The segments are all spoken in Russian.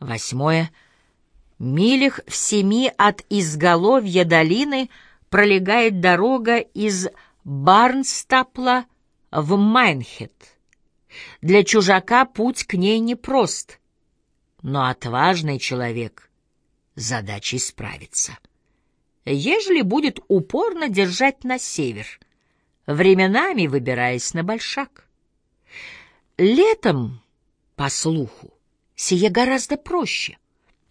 Восьмое. Милях в семи от изголовья долины пролегает дорога из Барнстапла в Майнхед. Для чужака путь к ней непрост, но отважный человек задачей справится. Ежели будет упорно держать на север, временами выбираясь на большак. Летом, по слуху, сие гораздо проще.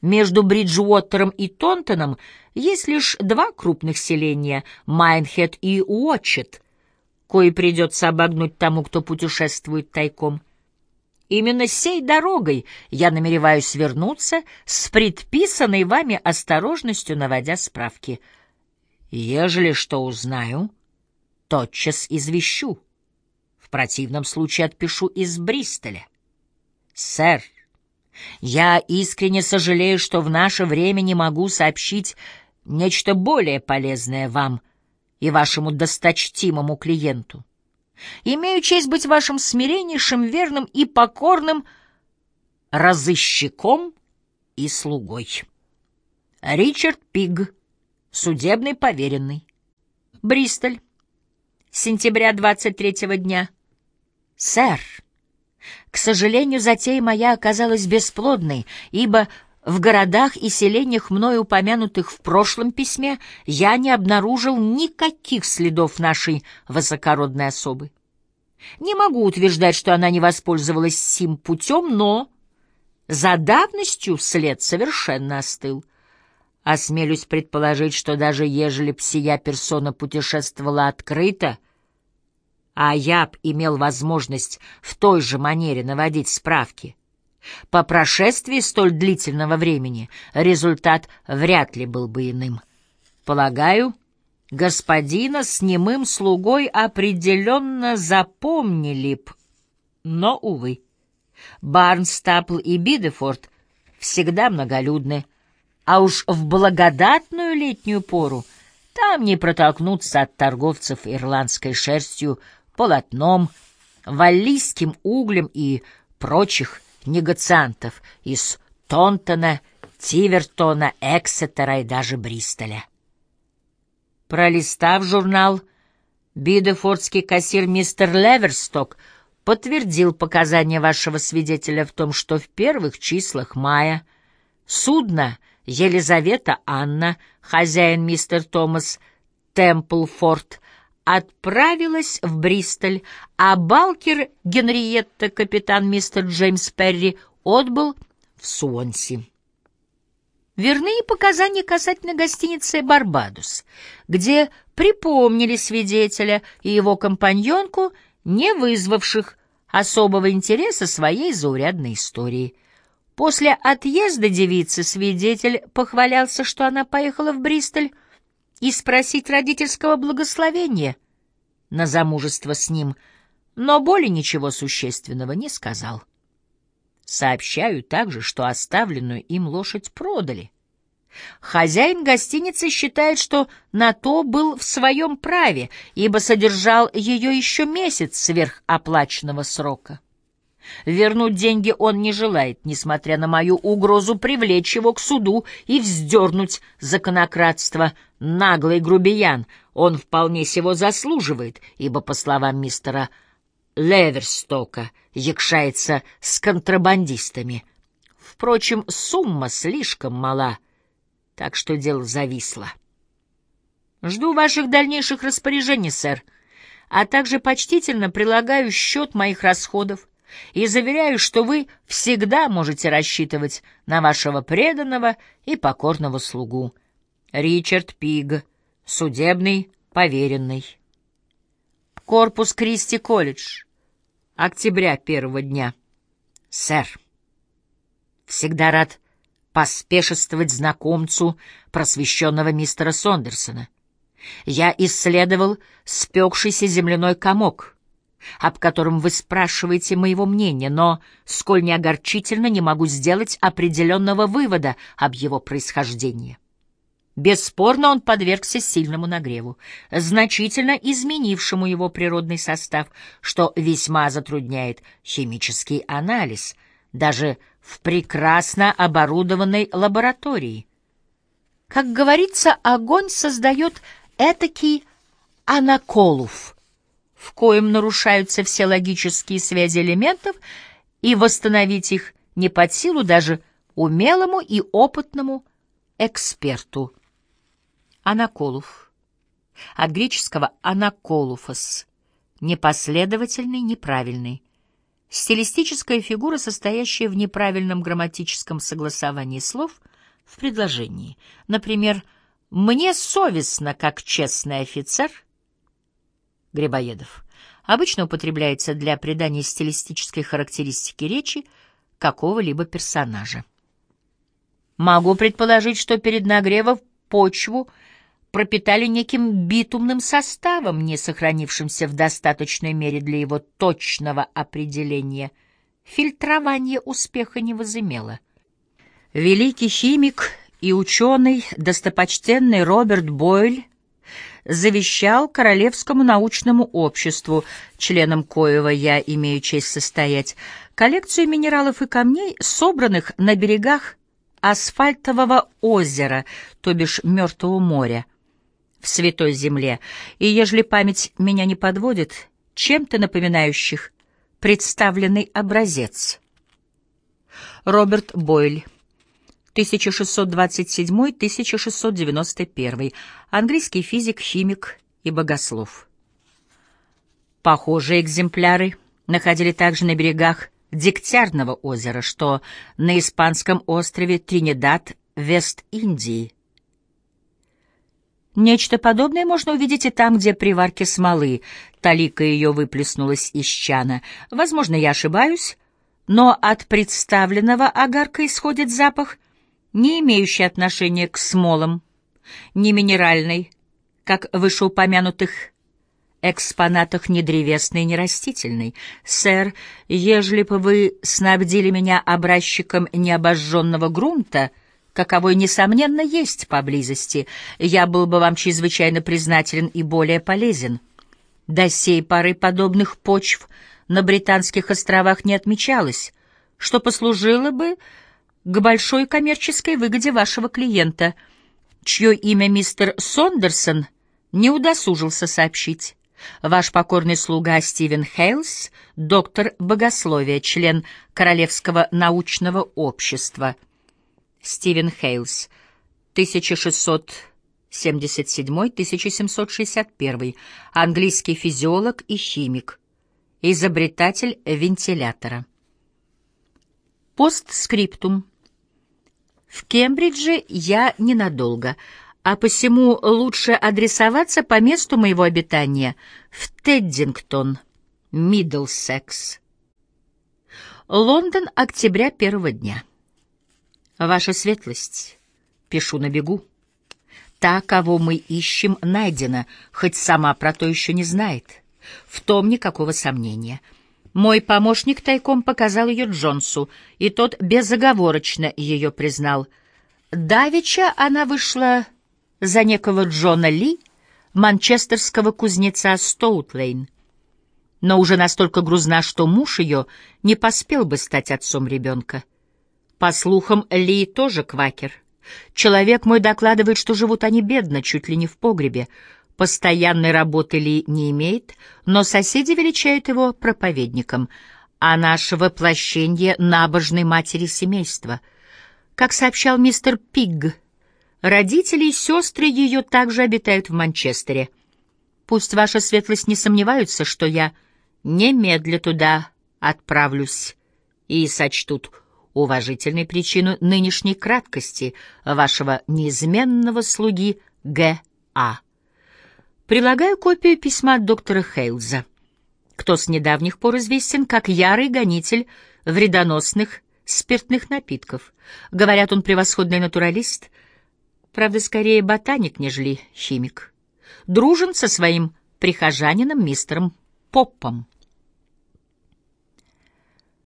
Между Бриджуотером и Тонтоном есть лишь два крупных селения — Майнхед и Уотчет, кои придется обогнуть тому, кто путешествует тайком. Именно сей дорогой я намереваюсь вернуться с предписанной вами осторожностью, наводя справки. Ежели что узнаю, тотчас извещу. В противном случае отпишу из Бристоля. Сэр, я искренне сожалею, что в наше время не могу сообщить нечто более полезное вам и вашему досточтимому клиенту. Имею честь быть вашим смиреннейшим, верным и покорным разыщиком и слугой. Ричард Пиг, судебный поверенный. Бристоль, сентября 23-го дня. Сэр, к сожалению, затея моя оказалась бесплодной, ибо в городах и селениях, мною упомянутых в прошлом письме, я не обнаружил никаких следов нашей высокородной особы. Не могу утверждать, что она не воспользовалась сим путем, но за давностью след совершенно остыл. Осмелюсь предположить, что даже ежели б сия персона путешествовала открыто, а я б имел возможность в той же манере наводить справки, по прошествии столь длительного времени результат вряд ли был бы иным. Полагаю, господина с немым слугой определенно запомнили б, но, увы, Барнстапл и Бидефорд всегда многолюдны, а уж в благодатную летнюю пору там не протолкнуться от торговцев ирландской шерстью, полотном, валлийским углем и прочих негациантов из Тонтона, Тивертона, Эксетера и даже Бристоля. Пролистав журнал, Бидефордский кассир мистер Леверсток подтвердил показания вашего свидетеля в том, что в первых числах мая судно Елизавета Анна, хозяин мистер Томас Темплфорд, отправилась в Бристоль, а Балкер Генриетта, капитан мистер Джеймс Перри, отбыл в Суонси. Верны и показания касательно гостиницы «Барбадос», где припомнили свидетеля и его компаньонку, не вызвавших особого интереса своей заурядной истории. После отъезда девицы свидетель похвалялся, что она поехала в Бристоль и спросить родительского благословения на замужество с ним, но более ничего существенного не сказал. Сообщаю также, что оставленную им лошадь продали. Хозяин гостиницы считает, что на то был в своем праве, ибо содержал ее еще месяц сверх оплаченного срока. Вернуть деньги он не желает, несмотря на мою угрозу привлечь его к суду и вздернуть законократство. Наглый грубиян, он вполне сего заслуживает, ибо, по словам мистера Леверстока, якшается с контрабандистами. Впрочем, сумма слишком мала, так что дело зависло. Жду ваших дальнейших распоряжений, сэр, а также почтительно прилагаю счет моих расходов и заверяю, что вы всегда можете рассчитывать на вашего преданного и покорного слугу. Ричард Пиг, судебный поверенный. Корпус Кристи колледж. Октября первого дня. Сэр, всегда рад поспешествовать знакомцу просвещенного мистера Сондерсона. Я исследовал спекшийся земляной комок — об котором вы спрашиваете моего мнения, но, сколь не огорчительно, не могу сделать определенного вывода об его происхождении. Бесспорно, он подвергся сильному нагреву, значительно изменившему его природный состав, что весьма затрудняет химический анализ. Даже в прекрасно оборудованной лаборатории. Как говорится, огонь создает этакий анаколув, в коем нарушаются все логические связи элементов, и восстановить их не под силу даже умелому и опытному эксперту. Анаколув. От греческого «анаколуфос» — непоследовательный, неправильный. Стилистическая фигура, состоящая в неправильном грамматическом согласовании слов в предложении. Например, «Мне совестно, как честный офицер» Грибоедов обычно употребляется для придания стилистической характеристики речи какого-либо персонажа. Могу предположить, что перед нагревом почву пропитали неким битумным составом, не сохранившимся в достаточной мере для его точного определения. Фильтрование успеха не возымело. Великий химик и ученый, достопочтенный Роберт Бойль, завещал Королевскому научному обществу, членом коего я имею честь состоять, коллекцию минералов и камней, собранных на берегах асфальтового озера, то бишь Мертвого моря, в Святой Земле, и, ежели память меня не подводит, чем-то напоминающих представленный образец. Роберт Бойль 1627-1691, английский физик, химик и богослов. Похожие экземпляры находили также на берегах Дегтярного озера, что на испанском острове Тринидад, Вест-Индии. Нечто подобное можно увидеть и там, где при варке смолы талика ее выплеснулась из чана. Возможно, я ошибаюсь, но от представленного огарка исходит запах, не имеющий отношения к смолам, не минеральный, как вышеупомянутых экспонатах ни древесный, ни растительный. Сэр, ежели бы вы снабдили меня образчиком необожженного грунта, каковой, несомненно, есть поблизости, я был бы вам чрезвычайно признателен и более полезен. До сей поры подобных почв на Британских островах не отмечалось, что послужило бы к большой коммерческой выгоде вашего клиента, чье имя мистер Сондерсон не удосужился сообщить. Ваш покорный слуга Стивен Хейлс, доктор богословия, член Королевского научного общества. Стивен Хейлс, 1677-1761, английский физиолог и химик, изобретатель вентилятора. Постскриптум. В Кембридже я ненадолго — а посему лучше адресоваться по месту моего обитания в Теддингтон, Миддлсекс. Лондон, октября первого дня. Ваша светлость, пишу на бегу. Та, кого мы ищем, найдена, хоть сама про то еще не знает. В том никакого сомнения. Мой помощник тайком показал ее Джонсу, и тот безоговорочно ее признал. Давича она вышла за некого Джона Ли, манчестерского кузнеца Стоутлейн, но уже настолько грузна, что муж ее не поспел бы стать отцом ребенка. По слухам, Ли тоже квакер. Человек мой докладывает, что живут они бедно, чуть ли не в погребе. Постоянной работы Ли не имеет, но соседи величают его проповедником, а наше воплощение набожной матери семейства. Как сообщал мистер Пигг, Родители и сестры ее также обитают в Манчестере. Пусть ваша светлость не сомневаются, что я немедля туда отправлюсь и сочтут уважительной причину нынешней краткости вашего неизменного слуги Г.А. Прилагаю копию письма от доктора Хейлза, кто с недавних пор известен как ярый гонитель вредоносных спиртных напитков. Говорят, он превосходный натуралист — Правда, скорее ботаник, нежели химик. Дружен со своим прихожанином мистером Поппом.